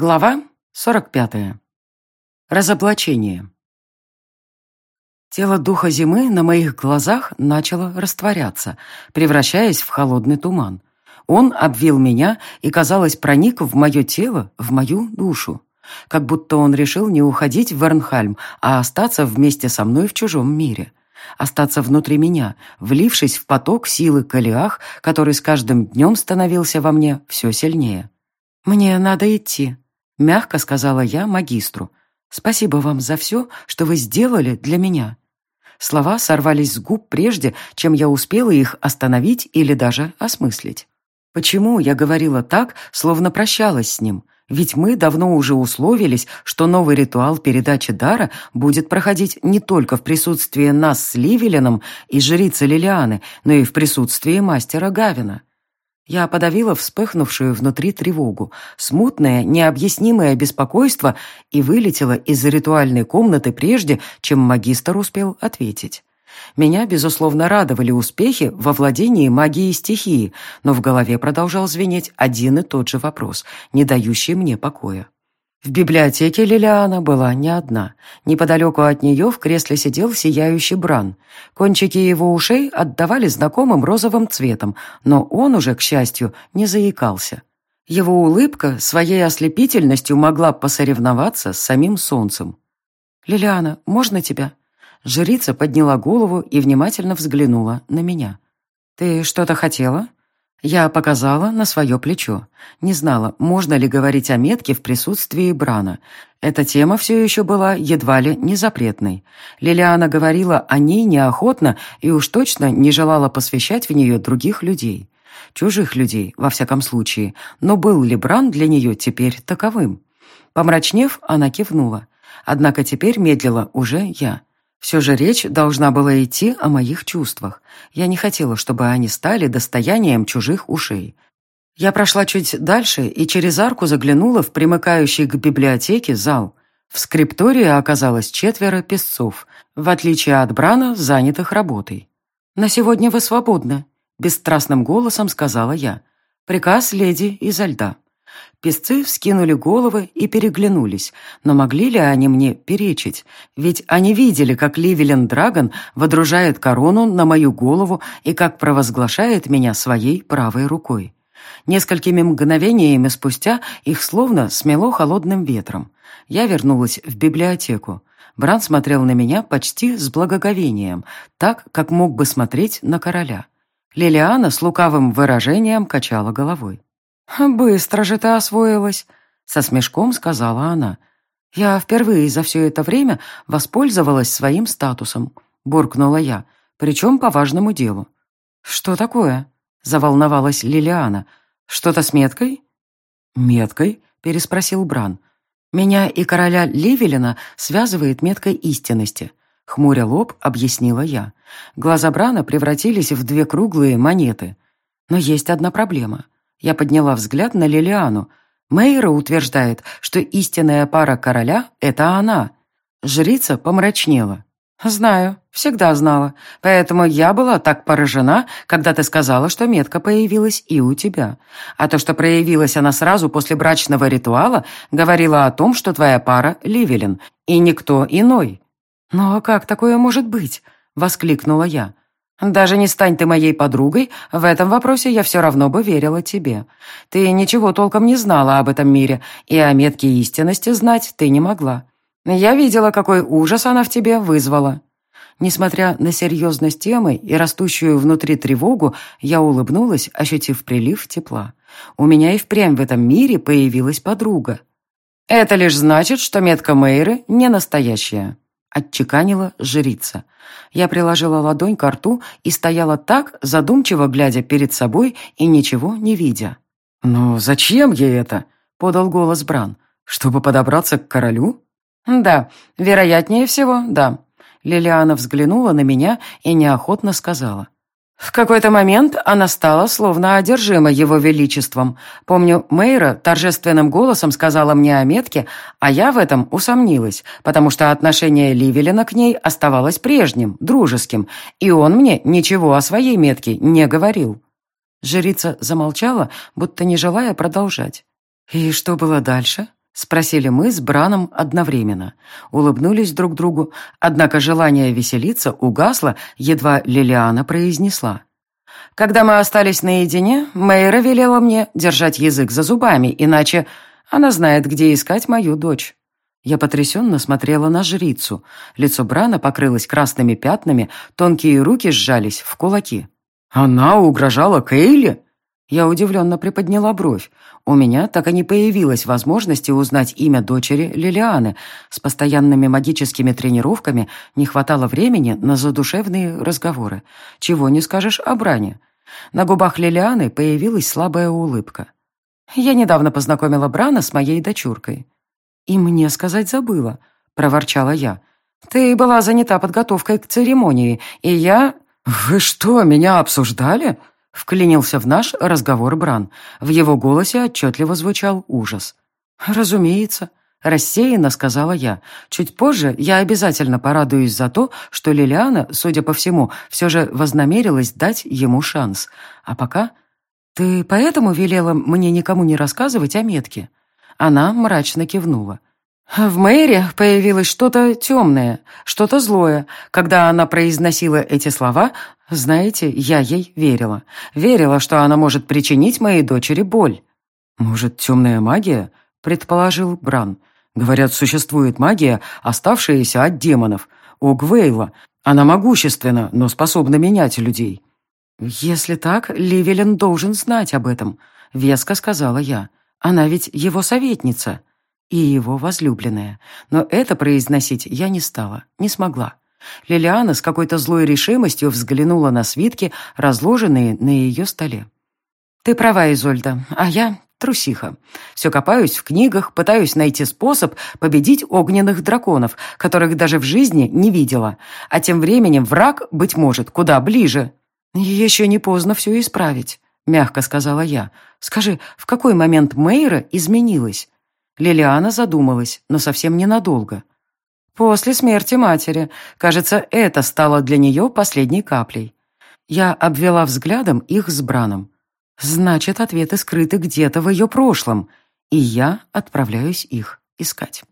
Глава 45. Разоблачение. Тело духа зимы на моих глазах начало растворяться, превращаясь в холодный туман. Он обвил меня и, казалось, проник в мое тело, в мою душу. Как будто он решил не уходить в Вернхальм, а остаться вместе со мной в чужом мире. Остаться внутри меня, влившись в поток силы Калиах, который с каждым днем становился во мне все сильнее. «Мне надо идти», Мягко сказала я магистру. «Спасибо вам за все, что вы сделали для меня». Слова сорвались с губ прежде, чем я успела их остановить или даже осмыслить. Почему я говорила так, словно прощалась с ним? Ведь мы давно уже условились, что новый ритуал передачи дара будет проходить не только в присутствии нас с Ливелином и жрицы Лилианы, но и в присутствии мастера Гавина. Я подавила вспыхнувшую внутри тревогу, смутное, необъяснимое беспокойство и вылетела из ритуальной комнаты прежде, чем магистр успел ответить. Меня, безусловно, радовали успехи во владении магией стихии, но в голове продолжал звенеть один и тот же вопрос, не дающий мне покоя. В библиотеке Лилиана была не одна. Неподалеку от нее в кресле сидел сияющий Бран. Кончики его ушей отдавали знакомым розовым цветом, но он уже, к счастью, не заикался. Его улыбка своей ослепительностью могла посоревноваться с самим солнцем. «Лилиана, можно тебя?» Жрица подняла голову и внимательно взглянула на меня. «Ты что-то хотела?» Я показала на свое плечо. Не знала, можно ли говорить о метке в присутствии Брана. Эта тема все еще была едва ли не запретной. Лилиана говорила о ней неохотно и уж точно не желала посвящать в нее других людей. Чужих людей, во всяком случае. Но был ли Бран для нее теперь таковым? Помрачнев, она кивнула. Однако теперь медлила уже я. Все же речь должна была идти о моих чувствах. Я не хотела, чтобы они стали достоянием чужих ушей. Я прошла чуть дальше и через арку заглянула в примыкающий к библиотеке зал. В скриптории оказалось четверо песцов, в отличие от Брана, занятых работой. «На сегодня вы свободны», — бесстрастным голосом сказала я. «Приказ леди изо льда». Песцы вскинули головы и переглянулись, но могли ли они мне перечить? Ведь они видели, как Ливелин Драгон водружает корону на мою голову и как провозглашает меня своей правой рукой. Несколькими мгновениями спустя их словно смело холодным ветром. Я вернулась в библиотеку. Бран смотрел на меня почти с благоговением, так, как мог бы смотреть на короля. Лилиана с лукавым выражением качала головой. «Быстро же ты освоилась», — со смешком сказала она. «Я впервые за все это время воспользовалась своим статусом», — буркнула я, причем по важному делу. «Что такое?» — заволновалась Лилиана. «Что-то с меткой?» «Меткой?» — переспросил Бран. «Меня и короля Ливелина связывает меткой истинности», — хмуря лоб объяснила я. Глаза Брана превратились в две круглые монеты. Но есть одна проблема — я подняла взгляд на Лилиану. Мейра утверждает, что истинная пара короля — это она. Жрица помрачнела. «Знаю, всегда знала. Поэтому я была так поражена, когда ты сказала, что метка появилась и у тебя. А то, что проявилась она сразу после брачного ритуала, говорила о том, что твоя пара — Ливелин, и никто иной». «Но как такое может быть?» — воскликнула я. Даже не стань ты моей подругой, в этом вопросе я все равно бы верила тебе. Ты ничего толком не знала об этом мире, и о метке истинности знать ты не могла. Я видела, какой ужас она в тебе вызвала». Несмотря на серьезность темы и растущую внутри тревогу, я улыбнулась, ощутив прилив тепла. У меня и впрямь в этом мире появилась подруга. «Это лишь значит, что метка Мейры не настоящая», — отчеканила жрица. Я приложила ладонь к рту и стояла так, задумчиво глядя перед собой и ничего не видя. «Ну, зачем ей это?» — подал голос Бран. «Чтобы подобраться к королю?» «Да, вероятнее всего, да». Лилиана взглянула на меня и неохотно сказала. В какой-то момент она стала словно одержима его величеством. Помню, Мейра торжественным голосом сказала мне о метке, а я в этом усомнилась, потому что отношение Ливелина к ней оставалось прежним, дружеским, и он мне ничего о своей метке не говорил. Жрица замолчала, будто не желая продолжать. «И что было дальше?» — Спросили мы с Браном одновременно. Улыбнулись друг другу, однако желание веселиться угасло, едва Лилиана произнесла. Когда мы остались наедине, Мэйра велела мне держать язык за зубами, иначе она знает, где искать мою дочь. Я потрясенно смотрела на жрицу. Лицо Брана покрылось красными пятнами, тонкие руки сжались в кулаки. «Она угрожала Кейли?» Я удивленно приподняла бровь. У меня так и не появилась возможности узнать имя дочери Лилианы. С постоянными магическими тренировками не хватало времени на задушевные разговоры. Чего не скажешь о Бране. На губах Лилианы появилась слабая улыбка. Я недавно познакомила Брана с моей дочуркой. «И мне сказать забыла», — проворчала я. «Ты была занята подготовкой к церемонии, и я...» «Вы что, меня обсуждали?» Вклинился в наш разговор Бран. В его голосе отчетливо звучал ужас. «Разумеется», — рассеянно сказала я. «Чуть позже я обязательно порадуюсь за то, что Лилиана, судя по всему, все же вознамерилась дать ему шанс. А пока...» «Ты поэтому велела мне никому не рассказывать о метке?» Она мрачно кивнула. В Мэри появилось что-то темное, что-то злое. Когда она произносила эти слова, знаете, я ей верила. Верила, что она может причинить моей дочери боль. «Может, темная магия?» — предположил Бран. «Говорят, существует магия, оставшаяся от демонов. У Гвейла. Она могущественна, но способна менять людей». «Если так, Ливелин должен знать об этом», — веско сказала я. «Она ведь его советница» и его возлюбленная. Но это произносить я не стала, не смогла. Лилиана с какой-то злой решимостью взглянула на свитки, разложенные на ее столе. «Ты права, Изольда, а я трусиха. Все копаюсь в книгах, пытаюсь найти способ победить огненных драконов, которых даже в жизни не видела. А тем временем враг, быть может, куда ближе. Еще не поздно все исправить», — мягко сказала я. «Скажи, в какой момент Мейра изменилась?» Лилиана задумалась, но совсем ненадолго. После смерти матери. Кажется, это стало для нее последней каплей. Я обвела взглядом их с Браном. Значит, ответы скрыты где-то в ее прошлом, и я отправляюсь их искать.